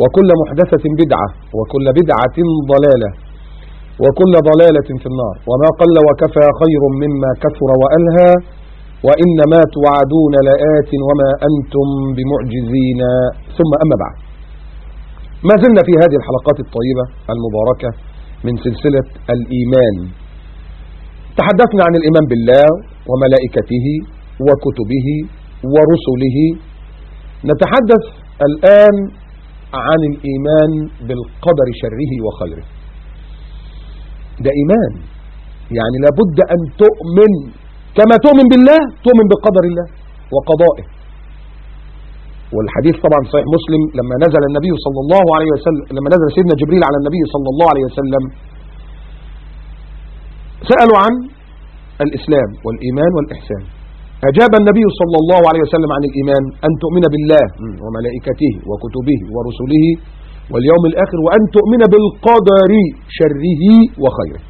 وكل محدثة بدعة وكل بدعة ضلالة وكل ضلالة في النار. وما قل وكفى خير مما كثر وألهى وإنما توعدون لآت وما أنتم بمعجزين. ثم أما بعد. ما زلنا في هذه الحلقات الطيبة المباركة من سلسلة الإيمان. تحدثنا عن الإيمان بالله وملائكته وكتبه ورسله. نتحدث الآن عن الإيمان بالقدر شره وخيره. ده إيمان. يعني لابد أن تؤمن كما تؤمن بالله تؤمن بقدر الله وقضائه. والحديث طبعا صحيح مسلم لما نزل النبي صلى الله عليه وسلم لما نزل سيدنا جبريل على النبي صلى الله عليه وسلم سألوا عن الإسلام والإيمان والإحسان. أجاب النبي صلى الله عليه وسلم عن الإيمان أن تؤمن بالله وملائكته وكتبه ورسله واليوم الآخر وأن تؤمن بالقدر شره وخيره.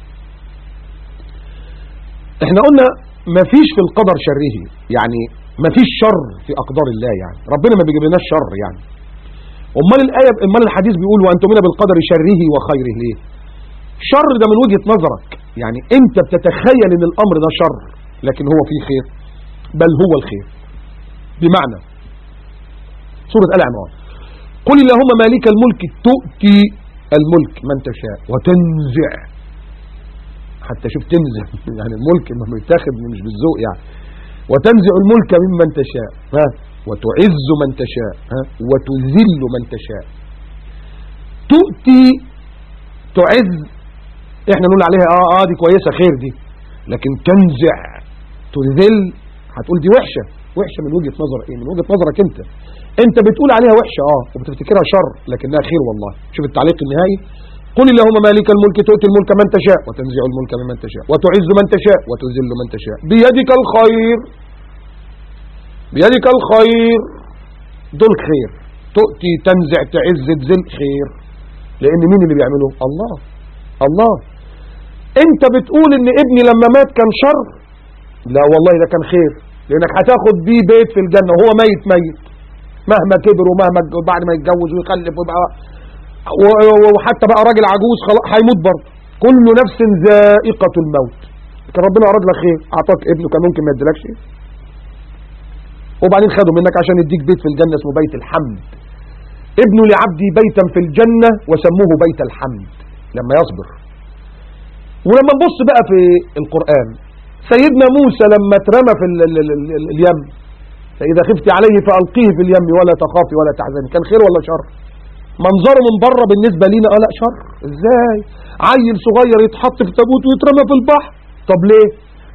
إحنا قلنا ما فيش في القدر شره يعني ما فيش شر في أقدار الله يعني. ربنا ما بيجيب لناش شر يعني. أمال الآية أمال الحديث بيقول وأن تؤمن بالقدر شره وخيره ليه؟ شر ده من وجهة نظرك. يعني أنت بتتخيل إن الأمر ده شر لكن هو فيه خير. بل هو الخير. بمعنى سورة آل قل اللهم مالك الملك تؤتي الملك من تشاء وتنزع. حتى شوف تنزع. يعني الملك ما بيتاخد مش بالذوق يعني. وتنزع الملك ممن تشاء ها؟ وتعز من تشاء ها؟ وتذل من تشاء. تؤتي تعز. إحنا نقول عليها آه آه دي كويسة خير دي. لكن تنزع تذل هتقول دي وحشة. وحشة من وجهة نظر إيه؟ من وجهة نظرك أنت. أنت بتقول عليها وحشة آه وبتفتكرها شر لكنها خير والله. شوف التعليق النهائي. قل اللهم مالك الملك تؤتي الملك من تشاء وتنزع الملك ممن تشاء وتعز من تشاء وتذل من تشاء. بيدك الخير. بيدك الخير. دول خير. تؤتي تنزع تعز تذل خير. لأن مين اللي بيعمله؟ الله. الله. أنت بتقول إن ابني لما مات كان شر؟ لا والله ده كان خير. لأنك هتاخد بيه بيت في الجنة وهو ميت ميت. مهما كبر ومهما بعد ما يتجوز ويخلف ويبقى وحتى بقى راجل عجوز خلاص هيموت برضه. كل نفس ذائقة الموت. كان ربنا اراد لك خير. أعطاك ابنه كان ممكن ما يديلكش. وبعدين خده منك عشان يديك بيت في الجنة اسمه بيت الحمد. ابنوا لعبدي بيتا في الجنة وسموه بيت الحمد. لما يصبر. ولما نبص بقى في القرآن سيدنا موسى لما اترمى في ال ال ال ال اليم فإذا خفت عليه فألقيه في اليم ولا تخافي ولا تحزني. كان خير ولا شر؟ منظره من بره بالنسبة لينا آه لا شر؟ إزاي؟ عيل صغير يتحط في تابوت ويترمى في البحر. طب ليه؟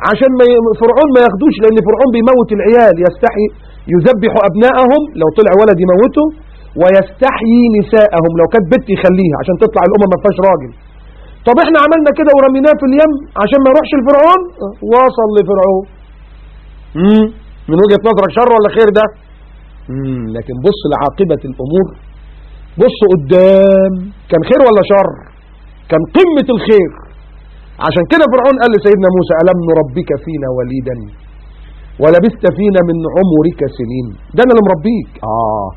عشان ما ي... فرعون ما ياخدوش لأن فرعون بيموت العيال. يستحي يذبح ابنائهم لو طلع ولد يموته ويستحيي نساءهم. لو كانت بنت يخليها عشان تطلع الامه ما فيهاش راجل. طب إحنا عملنا كده ورميناه في اليم عشان ما يروحش لفرعون؟ وصل لفرعون. امم من وجهة نظرك شر ولا خير ده؟ امم لكن بص لعاقبة الأمور. بص قدام. كان خير ولا شر؟ كان قمة الخير. عشان كده فرعون قال لسيدنا موسى ألم نربك فينا وليدا؟ ولبست فينا من عمرك سنين. ده أنا اللي مربيك. آه.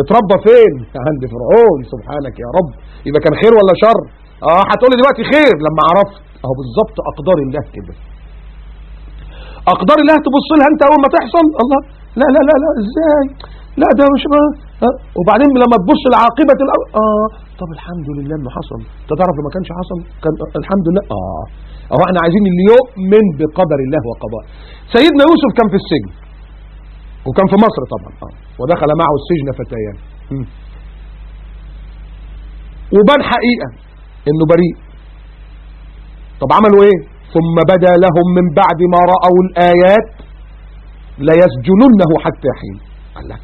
اتربى فين؟ عند فرعون. سبحانك يا رب. يبقى كان خير ولا شر؟ آه هتقولي دلوقتي خير. لما عرفت أهو بالظبط أقدار الله كده. أقدار الله تبص لها أنت أول ما تحصل. الله. لا لا لا لا إزاي؟ لا ده مش ما آه. وبعدين لما تبص لعاقبة الامر آه. طب الحمد لله إنه حصل. أنت تعرف لما كانش حصل؟ كان الحمد لله. آه. أهو إحنا عايزين اللي يؤمن بقدر الله وقضائه سيدنا يوسف كان في السجن. وكان في مصر طبعا. آه. ودخل معه السجن فتيان. وبان حقيقة. إنه بريء. طب عملوا إيه؟ ثم بدا لهم من بعد ما رأوا الآيات ليسجننه حتى حين. قال لك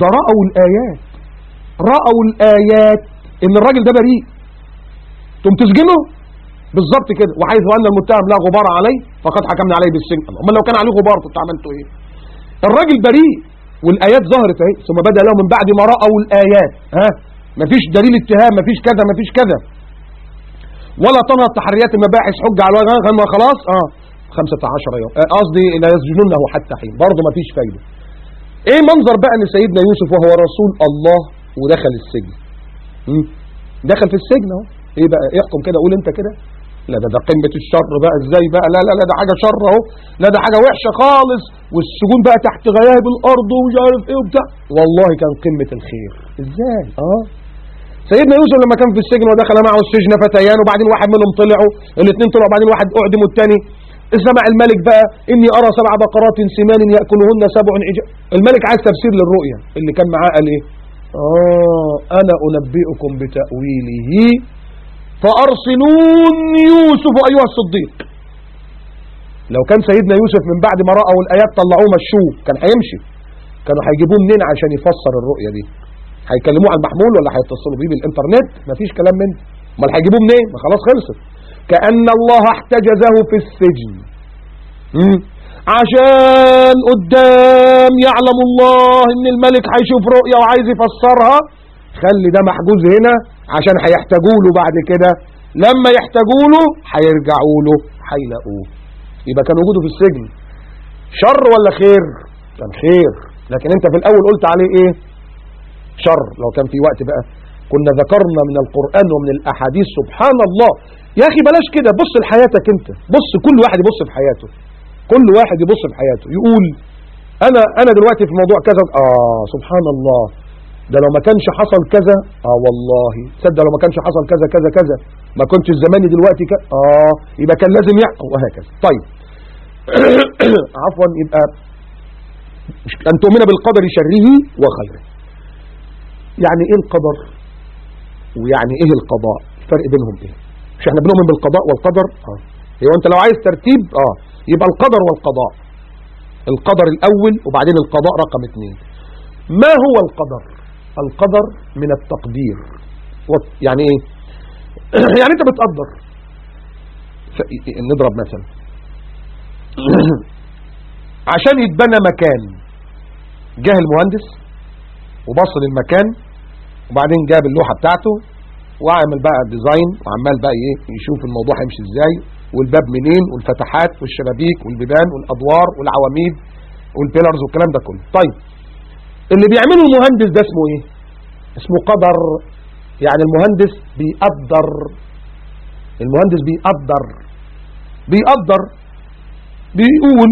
ده رأوا الآيات. رأوا الآيات إن الراجل ده بريء. تقوم تسجنه؟ بالظبط كده. وحيث أن المتهم لا غبار عليه فقد حكمنا عليه بالسجن. أمال لو كان عليه غبار كنت عملته إيه؟ الراجل بريء والآيات ظهرت أهي. ثم بدا له من بعد ما رأوا الآيات. ها؟ مفيش دليل اتهام مفيش كذا مفيش كذا. ولا تنهض تحريات المباحث حجة على الوجه. خلاص. آه. 15 يوم. آه، قصدي لا يسجنونه حتى حين. برضه مفيش فايدة. إيه منظر بقى إن سيدنا يوسف وهو رسول الله ودخل السجن؟ دخل في السجن أهو. إيه بقى؟ احكم كده. قول أنت كده. لا ده ده قمة الشر بقى. إزاي بقى؟ لا لا لا ده حاجة شر أهو. لا ده حاجة وحشة خالص. والسجون بقى تحت غياب الأرض ومش عارف إيه وبتاع. والله كان قمة الخير. إزاي؟ آه. سيدنا يوسف لما كان في السجن ودخل معه السجن فتيان وبعدين واحد منهم طلعوا الاثنين طلعوا بعدين واحد اعدم والثاني سمع الملك بقى إني أرى سبع بقرات سمان يأكلهن سبع عجاف الملك عايز تفسير للرؤيا اللي كان معاه قال إيه؟ آه أنا أنبئكم بتأويله فارسلون يوسف أيها الصديق. لو كان سيدنا يوسف من بعد ما رأوا الآيات طلعوه مشوه كان هيمشي كانوا هيجيبوه منين عشان يفسر الرؤيا دي؟ هيكلموه على المحمول ولا هيتصلوا بيه بالإنترنت؟ مفيش كلام منه. أمال هيجيبوه منين؟ ما خلاص خلصت. كأن الله احتجزه في السجن. مم. عشان قدام يعلم الله إن الملك هيشوف رؤيا وعايز يفسرها. خلي ده محجوز هنا عشان هيحتاجوا له بعد كده. لما يحتاجوا له هيرجعوا له هيلاقوه. يبقى كان وجوده في السجن. شر ولا خير؟ كان خير. لكن أنت في الأول قلت عليه إيه؟ شر. لو كان في وقت بقى كنا ذكرنا من القرآن ومن الأحاديث سبحان الله يا أخي بلاش كده بص لحياتك أنت. بص كل واحد يبص في حياته. كل واحد يبص في حياته. يقول أنا أنا دلوقتي في موضوع كذا. آه سبحان الله ده لو ما كانش حصل كذا آه والله. تصدق لو ما كانش حصل كذا كذا كذا. ما كنتش زماني دلوقتي كذا آه يبقى كان لازم يحكم وهكذا طيب. عفوا يبقى أن تؤمن بالقدر شره وخيره. يعني إيه القدر؟ ويعني إيه القضاء؟ الفرق بينهم إيه؟ مش إحنا بنؤمن بالقضاء والقدر؟ آه. هو أنت لو عايز ترتيب آه يبقى القدر والقضاء. القدر الأول وبعدين القضاء رقم اثنين ما هو القدر؟ القدر من التقدير. يعني إيه؟ يعني أنت بتقدر. نضرب مثلا. عشان يتبنى مكان جه المهندس وبص للمكان وبعدين جاب اللوحة بتاعته وعمل بقى design وعمال بقى إيه يشوف الموضوع هيمشي إزاي والباب منين والفتحات والشبابيك والبيبان والأدوار والعواميد وال pillars والكلام ده كله. طيب اللي بيعمله المهندس ده اسمه إيه؟ اسمه قدر. يعني المهندس بيقدر. المهندس بيقدر. بيقدر. بيقول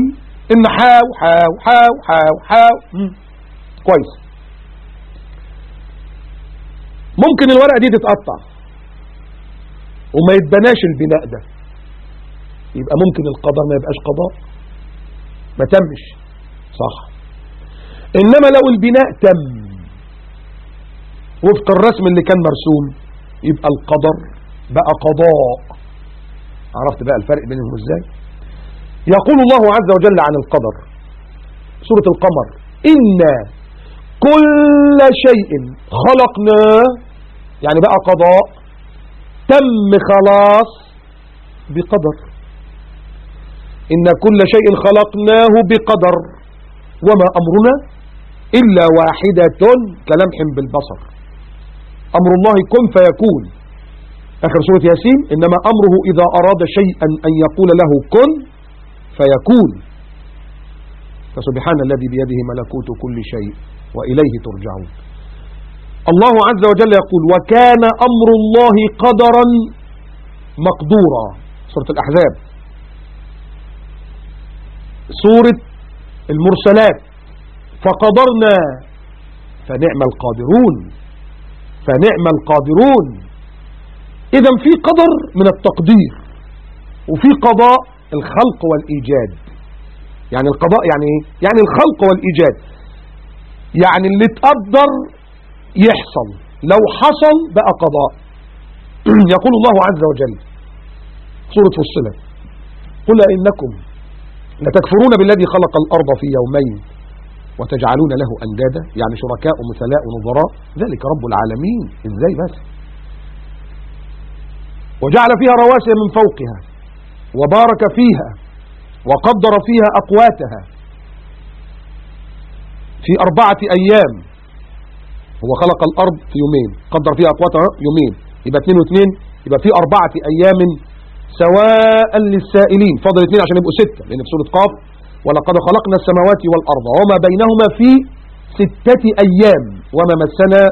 إن حاو حاو حاو حاو حاو. كويس. ممكن الورقة دي تتقطع. وما يتبناش البناء ده. يبقى ممكن القدر ما يبقاش قضاء. ما تمش. صح. إنما لو البناء تم وفق الرسم اللي كان مرسوم يبقى القدر بقى قضاء. عرفت بقى الفرق بينهم إزاي؟ يقول الله عز وجل عن القدر. سورة القمر. إنا كل شيء خلقناه يعني بقى قضاء تم خلاص بقدر. إن كل شيء خلقناه بقدر. وما أمرنا إلا واحدة كلمح بالبصر. أمر الله كن فيكون. آخر سورة ياسين إنما أمره إذا أراد شيئا أن يقول له كن فيكون. فسبحان الذي بيده ملكوت كل شيء. وإليه ترجعون. الله عز وجل يقول وكان أمر الله قدرا مقدورا. سورة الأحزاب. سورة المرسلات. فقدرنا فنعم القادرون. فنعم القادرون. إذا في قدر من التقدير وفي قضاء الخلق والإيجاد. يعني القضاء يعني يعني الخلق والإيجاد. يعني اللي تقدر يحصل. لو حصل بقى قضاء. يقول الله عز وجل سورة فصلت قل إنكم لتكفرون بالذي خلق الأرض في يومين وتجعلون له أندادا. يعني شركاء مثلاء ونظراء ذلك رب العالمين. إزاي بس؟ وجعل فيها رواسي من فوقها وبارك فيها وقدر فيها أقواتها. في أربعة أيام. هو خلق الأرض في يومين. قدر فيها أقواتها يومين. يبقى اثنين واثنين. يبقى في أربعة أيام سواء للسائلين. فضل اثنين عشان يبقوا ستة لأن في سورة قاف ولقد خلقنا السماوات والأرض وما بينهما في ستة أيام. وما مسنا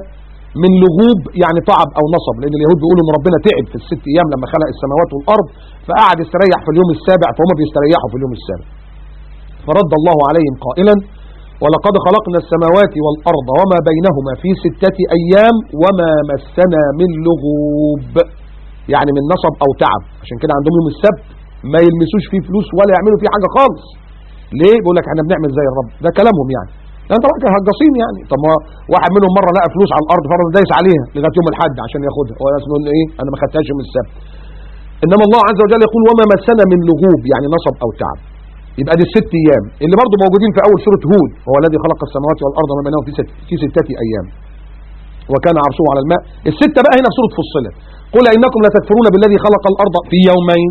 من لغوب يعني تعب أو نصب. لأن اليهود بيقولوا أن ربنا تعب في الست أيام لما خلق السماوات والأرض فقعد يستريح في اليوم السابع فهم بيستريحوا في اليوم السابع. فرد الله عليهم قائلا ولقد خلقنا السماوات والأرض وما بينهما في ستة أيام وما مسنا من لغوب. يعني من نصب أو تعب. عشان كده عندهم يوم السبت ما يلمسوش فيه فلوس ولا يعملوا فيه حاجة خالص. ليه؟ بيقول لك إحنا بنعمل زي الرب. ده كلامهم يعني. طبعا كانوا هجاصين يعني. طب ما واحد منهم مرة لقى فلوس على الأرض فرض دايس عليها لغاية يوم الاحد عشان ياخدها. هو اسمه إيه؟ أنا ما خدتهاش يوم السبت. إنما الله عز وجل يقول وما مسنا من لغوب. يعني نصب أو تعب. يبقى دي الست أيام. اللي برضه موجودين في أول سورة هود هو الذي خلق السماوات والأرض وما بينهما في ست في ستة أيام. وكان عرشه على الماء. الستة بقى هنا في سورة فصلت. قل انكم لتكفرون بالذي خلق الأرض في يومين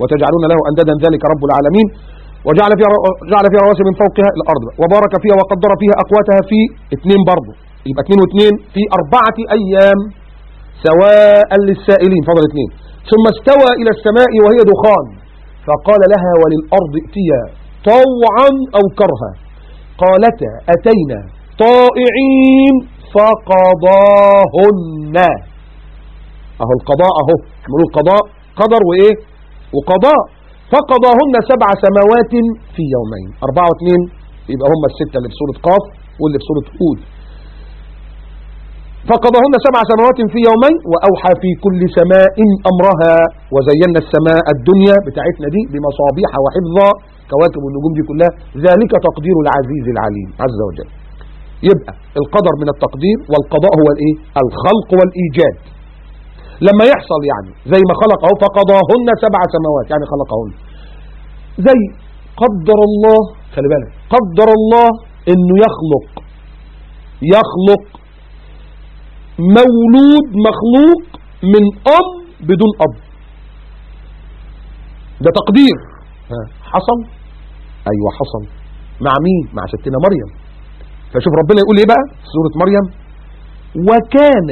وتجعلون له أندادا ذلك رب العالمين. وجعل فيها جعل فيها رواسي من فوقها الأرض. وبارك فيها وقدر فيها أقواتها في اثنين برضه. يبقى اثنين واثنين في أربعة أيام. سواء للسائلين. فضل اثنين. ثم استوى إلى السماء وهي دخان. فقال لها وللأرض ائتيا طوعا أو كرها. قالتا أتينا طائعين فقضاهن. أهو القضاء أهو. بنقول القضاء قدر وإيه؟ وقضاء. فقضاهن سبع سماوات في يومين. أربعة واثنين يبقى هم الستة اللي في سورة قاف واللي في سورة هود. فقضاهن سبع سماوات في يومين وأوحى في كل سماء أمرها وزينا السماء الدنيا بتاعتنا دي بمصابيح وحفظا كواكب النجوم دي كلها. ذلك تقدير العزيز العليم عز وجل. يبقى القدر من التقدير والقضاء هو الإيه؟ الخلق والإيجاد. لما يحصل يعني زي ما خلقه فقضاهن سبع سماوات يعني خلقهن. زي قدر الله خلي بالك قدر الله إنه يخلق يخلق مولود مخلوق من ام بدون أب. ده تقدير. حصل؟ أيوه حصل. مع مين؟ مع ستنا مريم. فشوف ربنا يقول إيه بقى؟ في سورة مريم. وكان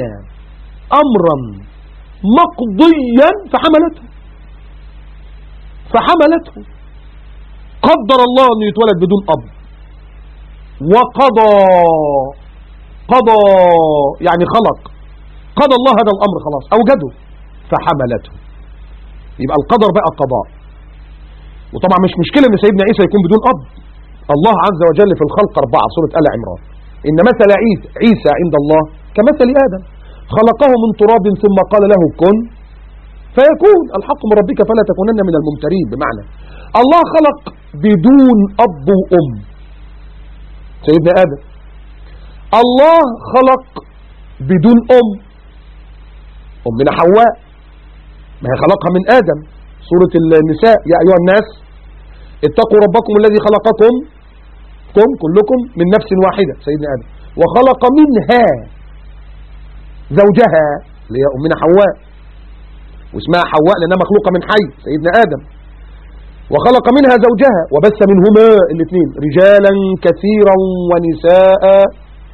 أمرا مقضيا فحملته. فحملته. قدر الله انه يتولد بدون أب. وقضى قضى يعني خلق. قضى الله هذا الأمر خلاص أوجده فحملته. يبقى القدر بقى قضاء. وطبعا مش مشكلة إن سيدنا عيسى يكون بدون اب الله عز وجل في الخلق أربعة سورة آل عمران. إن مثل عيسى عند الله كمثل آدم. خلقه من تراب ثم قال له كن فيكون. الحق من ربك فلا تكونن من الممترين بمعنى. الله خلق بدون أب وأم. سيدنا آدم. الله خلق بدون أم. أمنا حواء. ما هي خلقها من آدم. سورة النساء يا أيها الناس اتقوا ربكم الذي خلقكم. كم؟ كلكم من نفس واحدة سيدنا آدم. وخلق منها زوجها اللي هي أمنا حواء. واسمها حواء لأنها مخلوقة من حي سيدنا آدم. وخلق منها زوجها وبث منهما الاثنين رجالا كثيرا ونساء.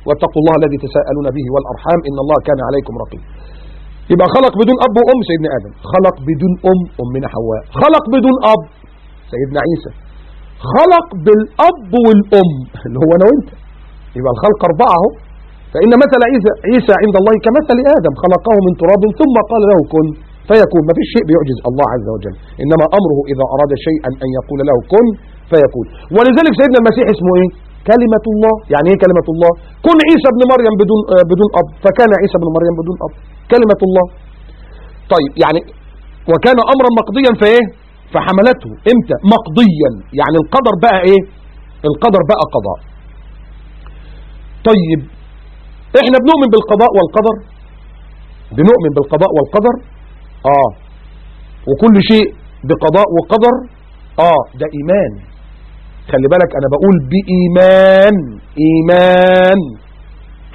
واتقوا الله الذي تساءلون به والأرحام إن الله كان عليكم رقيب. يبقى خلق بدون أب وأم سيدنا آدم. خلق بدون أم أمنا حواء. خلق بدون أب سيدنا عيسى. خلق بالأب والأم اللي هو أنا وأنت. يبقى الخلق أربعة أهو. فإن مثل عيسى, عيسى عند الله كمثل آدم. خلقه من تراب ثم قال له كن فيكون. ما فيش شيء بيعجز الله عز وجل. إنما أمره إذا أراد شيئا أن يقول له كن فيكون. ولذلك سيدنا المسيح اسمه إيه؟ كلمة الله. يعني إيه كلمة الله؟ كن عيسى ابن مريم بدون آه بدون أب. فكان عيسى ابن مريم بدون أب. كلمة الله. طيب يعني وكان أمرا مقضيا فإيه فحملته. إمتى؟ مقضيا. يعني القدر بقى إيه؟ القدر بقى قضاء. طيب إحنا بنؤمن بالقضاء والقدر؟ بنؤمن بالقضاء والقدر؟ آه. وكل شيء بقضاء وقدر؟ آه. ده إيمان. خلي بالك أنا بقول بإيمان إيمان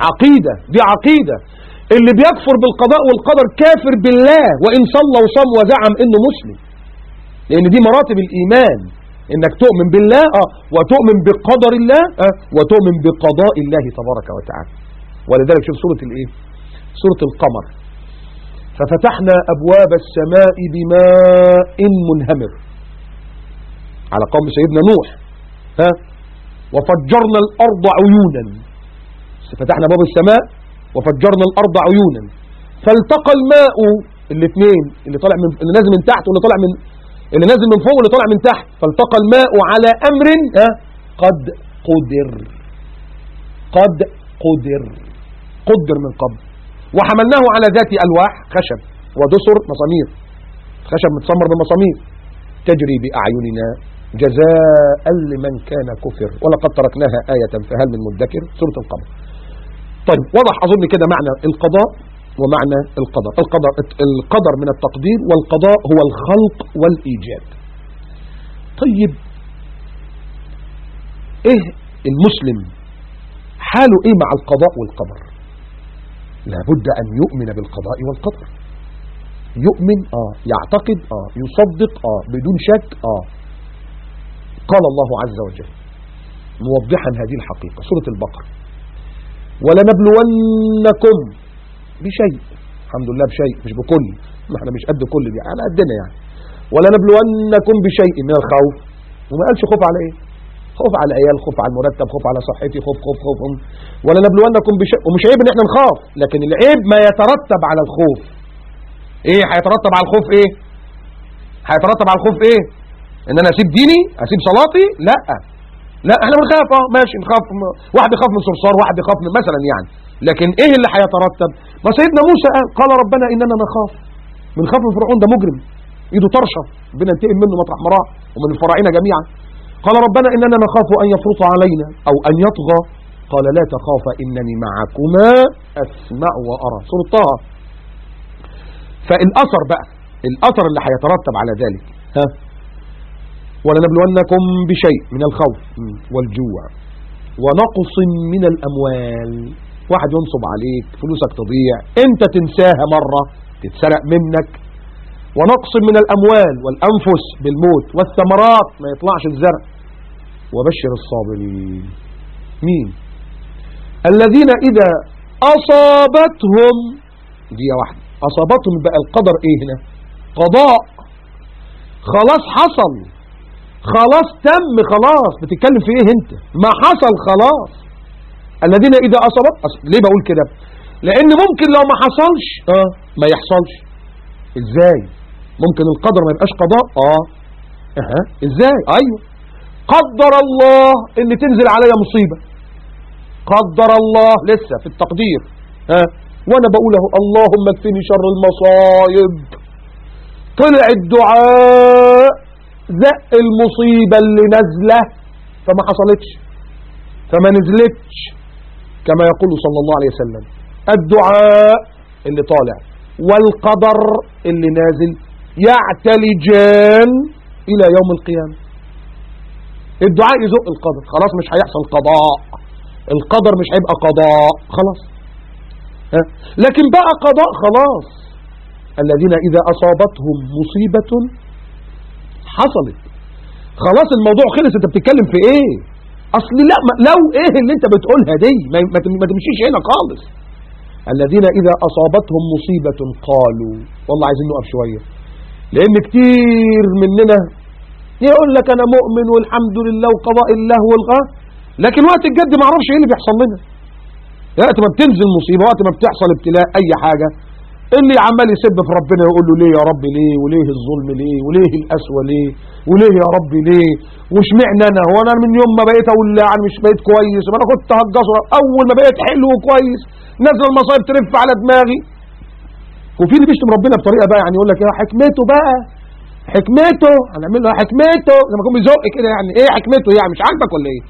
عقيدة دي عقيدة. اللي بيكفر بالقضاء والقدر كافر بالله وإن صلى وصام وزعم إنه مسلم. لأن دي مراتب الإيمان. إنك تؤمن بالله آه وتؤمن بقدر الله آه وتؤمن بقضاء الله تبارك وتعالى. ولذلك شوف سورة الإيه؟ سورة القمر. ففتحنا أبواب السماء بماء منهمر. على قوم سيدنا نوح. ها؟ وفجرنا الأرض عيونا. فتحنا باب السماء وفجرنا الأرض عيونا. فالتقى الماء الاثنين اللي طالع من اللي نازل من تحت واللي طالع من اللي نازل من فوق واللي طالع من تحت. فالتقى الماء على أمر ها؟ قد قدر. قد قدر. قدر من قبل. وحملناه على ذات ألواح خشب ودسر مسامير. خشب متسمر بمسامير تجري بأعيننا. جزاء لمن كان كفر. ولقد تركناها آية فهل من مدكر؟ سورة القمر. طيب وضح أظن كده معنى القضاء ومعنى القدر. القدر القدر من التقدير والقضاء هو الخلق والإيجاد. طيب إيه المسلم حاله إيه مع القضاء والقدر؟ لابد أن يؤمن بالقضاء والقدر. يؤمن آه يعتقد آه يصدق آه بدون شك آه قال الله عز وجل موضحا هذه الحقيقة سورة البقرة. ولنبلونكم بشيء. الحمد لله بشيء مش بكل ما إحنا مش قد كل دي على قدنا يعني. ولنبلونكم بشيء من الخوف. وما قالش خوف على إيه؟ خوف على العيال خوف على المرتب خوف على صحتي خوف خوف خوف ولنبلونكم بشيء ومش عيب إن إحنا نخاف لكن العيب ما يترتب على الخوف. إيه هيترتب على الخوف إيه؟ هيترتب على الخوف إيه؟ إن أنا أسيب ديني أسيب صلاتي؟ لا. لا إحنا بنخاف آه ماشي نخاف واحد يخاف من صرصار واحد يخاف من مثلا يعني. لكن إيه اللي هيترتب ما سيدنا موسى قال قال ربنا إننا نخاف. بنخاف من فرعون ده مجرم. إيده طرشة ربنا ينتقم منه مطرح ما راح ومن الفراعنه جميعا. قال ربنا إننا نخاف أن يفرط علينا أو أن يطغى. قال لا تخافا إنني معكما أسمع وأرى. طه. فالأثر بقى الأثر اللي هيترتب على ذلك. ها؟ ولنبلونكم بشيء من الخوف والجوع ونقص من الأموال. واحد ينصب عليك فلوسك تضيع انت تنساها مرة تتسرق منك. ونقص من الأموال والأنفس بالموت والثمرات ما يطلعش الزرع. وبشر الصابرين. مين؟ الذين إذا أصابتهم دي واحدة أصابتهم بقى القدر إيه هنا؟ قضاء. خلاص حصل. خلاص تم خلاص. بتتكلم في إيه أنت؟ ما حصل خلاص. الذين إذا أصابت. ليه بقول كده؟ لأن ممكن لو ما حصلش آه ما يحصلش. إزاي؟ ممكن القدر ما يبقاش قضاء. آه. أها. إزاي؟ أيوه. قدر الله إن تنزل عليا مصيبة. قدر الله لسه في التقدير. ها؟ وأنا بقوله اللهم اكفني شر المصايب. طلع الدعاء. زق المصيبة اللي نازلة فما حصلتش. فما نزلتش كما يقول صلى الله عليه وسلم. الدعاء اللي طالع والقدر اللي نازل يعتلجان إلى يوم القيامة. الدعاء يزق القدر. خلاص مش هيحصل قضاء. القدر مش هيبقى قضاء. خلاص. ها؟ لكن بقى قضاء خلاص. الذين إذا أصابتهم مصيبة حصلت. خلاص الموضوع خلص. انت بتتكلم في إيه؟ اصل لا لو إيه اللي انت بتقولها دي؟ ما تمشيش هنا خالص. الذين إذا أصابتهم مصيبة قالوا والله عايزين نقف شوية. لأن كتير مننا يقول لك أنا مؤمن والحمد لله وقضاء الله والغاء. لكن وقت الجد ما أعرفش إيه اللي بيحصل لنا. وقت ما بتنزل مصيبة وقت ما بتحصل ابتلاء أي حاجة. اللي عمال يسب في ربنا يقول له ليه يا رب ليه وليه الظلم ليه وليه القسوه ليه وليه يا رب ليه واشمعنى أنا؟ هو أنا من يوم ما بقيت أقول لا أنا مش بقيت كويس. ما أنا كنت هتجسر أول ما بقيت حلو وكويس. نزل المصايب ترف على دماغي. وفي اللي بيشتم ربنا بطريقة بقى يعني يقول لك يا حكمته بقى. حكمته. هنعمل له حكمته. لما يكون بيزق كده يعني إيه حكمته؟ يعني مش عاجبك ولا إيه؟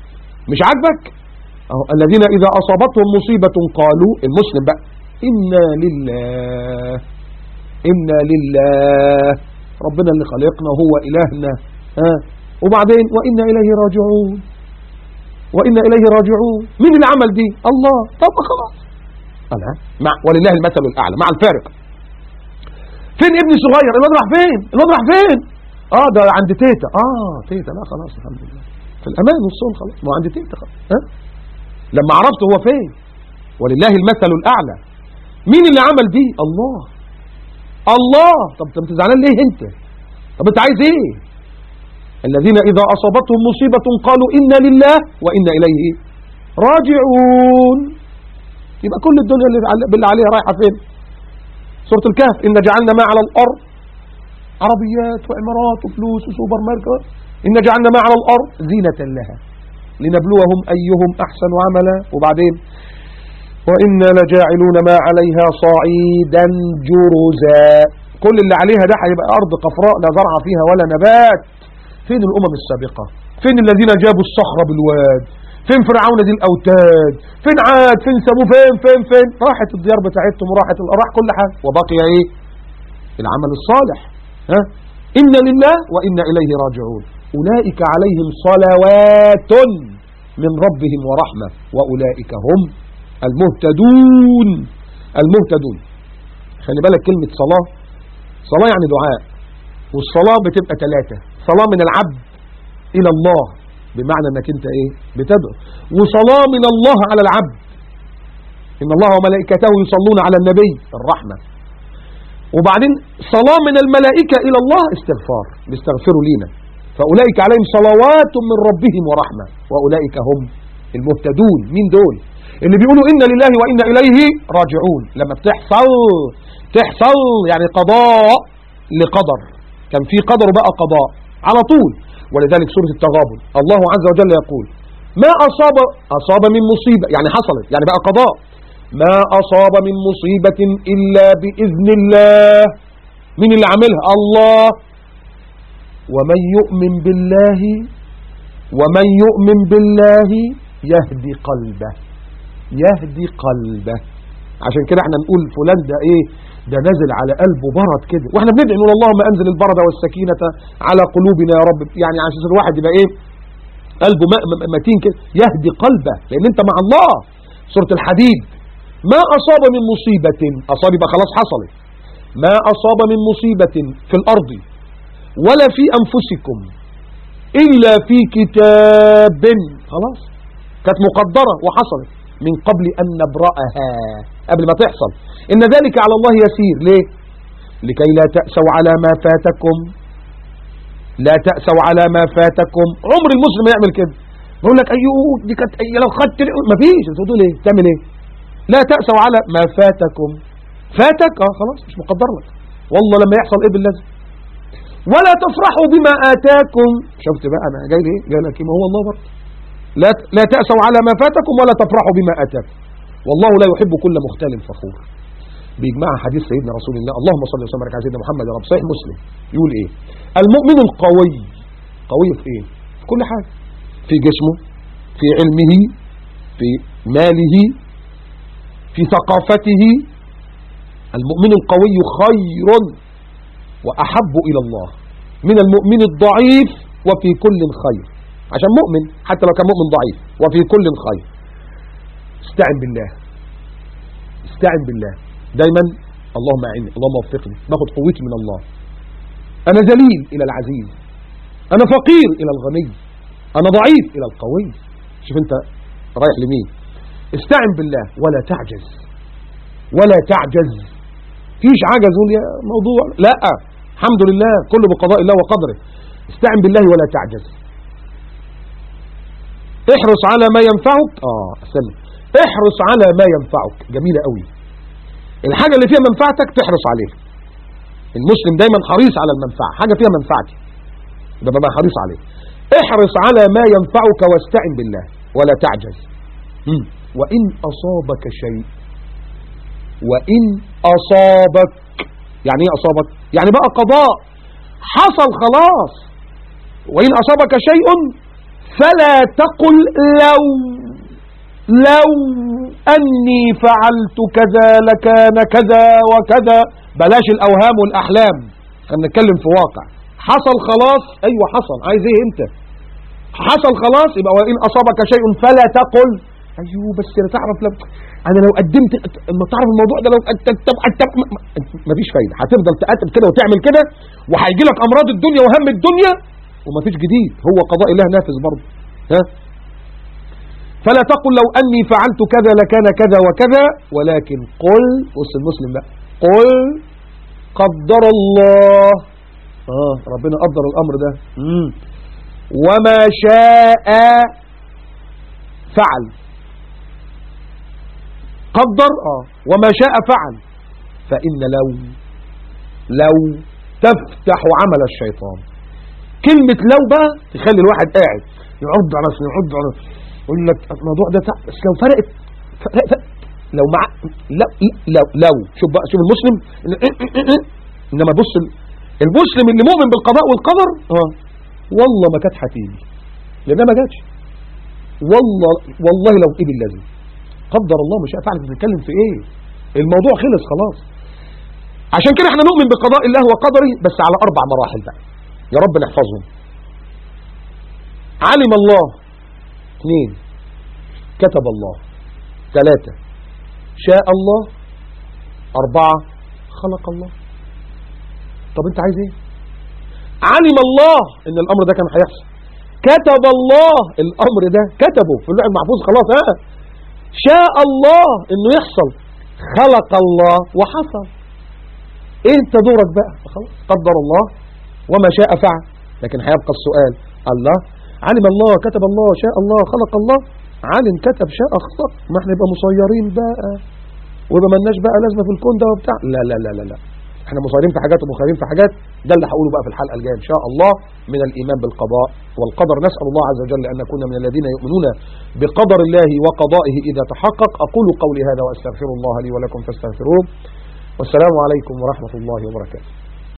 مش عاجبك؟ أهو الذين إذا أصابتهم مصيبة قالوا المسلم بقى. إنا لله. إنا لله. ربنا اللي خلقنا هو إلهنا. ها؟ وبعدين وإنا إليه راجعون. وإنا إليه راجعون. مين اللي عمل دي؟ الله. طب خلاص. أنا؟ مع ولله المثل الأعلى مع الفارق فين ابني صغير؟ الواد راح فين؟ الواد راح فين؟ آه ده عند تيتا. آه تيتا. لا خلاص الحمد لله. في الأمان والصون خلاص. ما عند تيتا خلاص. ها؟ لما عرفت هو فين؟ ولله المثل الأعلى. مين اللي عمل دي؟ الله. الله. طب انت زعلان ليه انت؟ طب انت عايز إيه؟ الذين إذا أصابتهم مصيبة قالوا إنا لله وأنا إليه راجعون. يبقى كل الدنيا اللي بالله عليها رايحة فين؟ سورة الكهف. إن جعلنا ما على الأرض. عربيات وعمارات وفلوس وسوبر ماركت. إن جعلنا ما على الأرض زينة لها. لنبلوهم أيهم أحسن عملا. وبعدين وإنا لجاعلون ما عليها صعيدا جرزا. كل اللي عليها ده هيبقى أرض قفراء لا زرع فيها ولا نبات. فين الأمم السابقة؟ فين الذين جابوا الصخرة بالواد؟ فين فرعون دي الأوتاد؟ فين عاد؟ فين سمو فين؟ فين؟ فين؟ راحت الديار بتاعتهم وراحت راح كل حاجة. وبقي إيه؟ العمل الصالح. ها؟ إن لله وإنا إليه راجعون. أولئك عليهم صلوات من ربهم ورحمة وأولئك هم المهتدون. المهتدون. خلي بالك كلمة صلاة. صلاة يعني دعاء. والصلاة بتبقى ثلاثة صلاة من العبد إلى الله. بمعنى إنك أنت إيه؟ بتدعو. وصلاة من الله على العبد. إن الله وملائكته يصلون على النبي. الرحمة. وبعدين صلاة من الملائكة إلى الله استغفار. بيستغفروا لينا. فأولئك عليهم صلوات من ربهم ورحمة. وأولئك هم المهتدون. مين دول؟ اللي بيقولوا إن لله وإن إليه راجعون. لما بتحصل تحصل يعني قضاء لقدر. كان في قدر بقى قضاء على طول. ولذلك سورة التغابن الله عز وجل يقول ما أصاب أصاب من مصيبة يعني حصلت يعني بقى قضاء. ما أصاب من مصيبة إلا بإذن الله. من اللي عملها الله. ومن يؤمن بالله ومن يؤمن بالله يهدي قلبه. يهدي قلبه. عشان كده إحنا نقول فلان ده إيه؟ ده نزل على قلبه برد كده. وإحنا بندعي نقول اللهم انزل البرد والسكينة على قلوبنا يا رب. يعني عشان الواحد يبقى إيه؟ قلبه متين كده. يهدي قلبه. لأن انت مع الله. سورة الحديد. ما أصاب من مصيبة. أصاب يبقى خلاص حصلت. ما أصاب من مصيبة في الأرض ولا في أنفسكم إلا في كتاب. خلاص. كانت مقدرة وحصلت. من قبل أن نبرأها. قبل ما تحصل. إن ذلك على الله يسير. ليه؟ لكي لا تأسوا على ما فاتكم. لا تأسوا على ما فاتكم. عمر المسلم يعمل كده. يقول لك أيوه دي كانت لو خدت ما فيش. أنت تقول إيه؟ تعمل إيه؟ لا تأسوا على ما فاتكم. فاتك؟ آه خلاص مش مقدر لك. والله لما يحصل إيه باللازم. ولا تفرحوا بما آتاكم. شفت بقى أنا جاي ليه؟ جاي لك ما هو الله برضه. لا لا تأسوا على ما فاتكم ولا تفرحوا بما آتاكم. والله لا يحب كل مختال فخور. بيجمع حديث سيدنا رسول الله. اللهم صل وسلم على سيدنا محمد يا رب صحيح مسلم. يقول إيه؟ المؤمن القوي. قوي في إيه؟ في كل حاجة في جسمه في علمه في ماله في ثقافته. المؤمن القوي خير وأحب إلى الله. من المؤمن الضعيف وفي كل خير. عشان مؤمن حتى لو كان مؤمن ضعيف. وفي كل خير. استعن بالله. استعن بالله. دايما اللهم اعني اللهم وفقني. باخد قوتي من الله. أنا ذليل إلى العزيز. أنا فقير إلى الغني. أنا ضعيف إلى القوي. شوف أنت رايح لمين. استعن بالله. ولا تعجز. ولا تعجز. فيش عجز. يا موضوع. لا. الحمد لله. كله بقضاء الله وقدره. استعن بالله ولا تعجز. احرص على ما ينفعك. آه سلم. احرص على ما ينفعك. جميلة قوي. الحاجة اللي فيها منفعتك تحرص عليها. المسلم دايما حريص على المنفعة. حاجة فيها منفعتي ده بقى حريص عليه احرص على ما ينفعك واستعن بالله. ولا تعجز. وإن أصابك شيء. وإن أصابك. يعني إيه أصابك؟ يعني بقى قضاء. حصل خلاص. وإن أصابك شيء فلا تقل لو لو أني فعلت كذا لكان كذا وكذا. بلاش الأوهام والأحلام. خلينا نتكلم في واقع. حصل خلاص؟ أيوة حصل. عايز إيه أنت؟ حصل خلاص؟ يبقى وإن أصابك شيء فلا تقل. أيوه بس أنا تعرف لو أنا لو قدمت ما تعرف الموضوع ده لو طب طب مفيش فايدة. هتفضل تقاتل كده وتعمل كده وهيجي لك أمراض الدنيا وهم الدنيا. ومفيش جديد. هو قضاء الله نافذ برضه. ها؟ فلا تقل لو أني فعلت كذا لكان كذا وكذا ولكن قل بص المسلم بقى قل قدر الله. آه ربنا قدر الأمر ده. مم. وما شاء فعل. قدر؟ آه. وما شاء فعل. فإن لو لو تفتح عمل الشيطان. كلمة لو بقى تخلي الواحد قاعد. يعض على نفسه يعض على يقول لك الموضوع ده بس لو فرقت فرق فرق لو مع لو لو لو. شوف بقى شوف المسلم. إنما بص ال- المسلم اللي مؤمن بالقضاء والقدر آه. والله ما كانت هتيجي لانها ما جاتش. والله والله لو إيه بالذي قدر الله مش هتعرف تتكلم في إيه؟ الموضوع خلص خلاص. عشان كده إحنا نؤمن بقضاء الله وقدره بس على أربع مراحل بقى. يا رب نحفظهم. علم الله. اثنين. كتب الله. ثلاثة. شاء الله. أربعة. خلق الله. طب أنت عايز إيه؟ علم الله إن الأمر ده كان هيحصل. كتب الله. الأمر ده كتبه. في اللوح المحفوظ خلاص ها؟ شاء الله إنه يحصل. خلق الله وحصل. إيه أنت دورك بقى؟ خلاص. قدر الله. وما شاء فعل. لكن هيبقى السؤال الله علم الله كتب الله شاء الله خلق الله. عالم كتب شاء خلق. ما إحنا نبقى مسيرين بقى؟ ويبقى ملناش بقى لازمة في الكون ده وبتاع. لا لا لا لا لا. إحنا مسيرين في حاجات ومخيرين في حاجات. ده اللي هقوله بقى في الحلقة الجاية إن شاء الله من الإيمان بالقضاء والقدر. نسأل الله عز وجل أن نكون من الذين يؤمنون بقدر الله وقضائه إذا تحقق. أقول قولي هذا وأستغفر الله لي ولكم فاستغفروه. والسلام عليكم ورحمة الله وبركاته.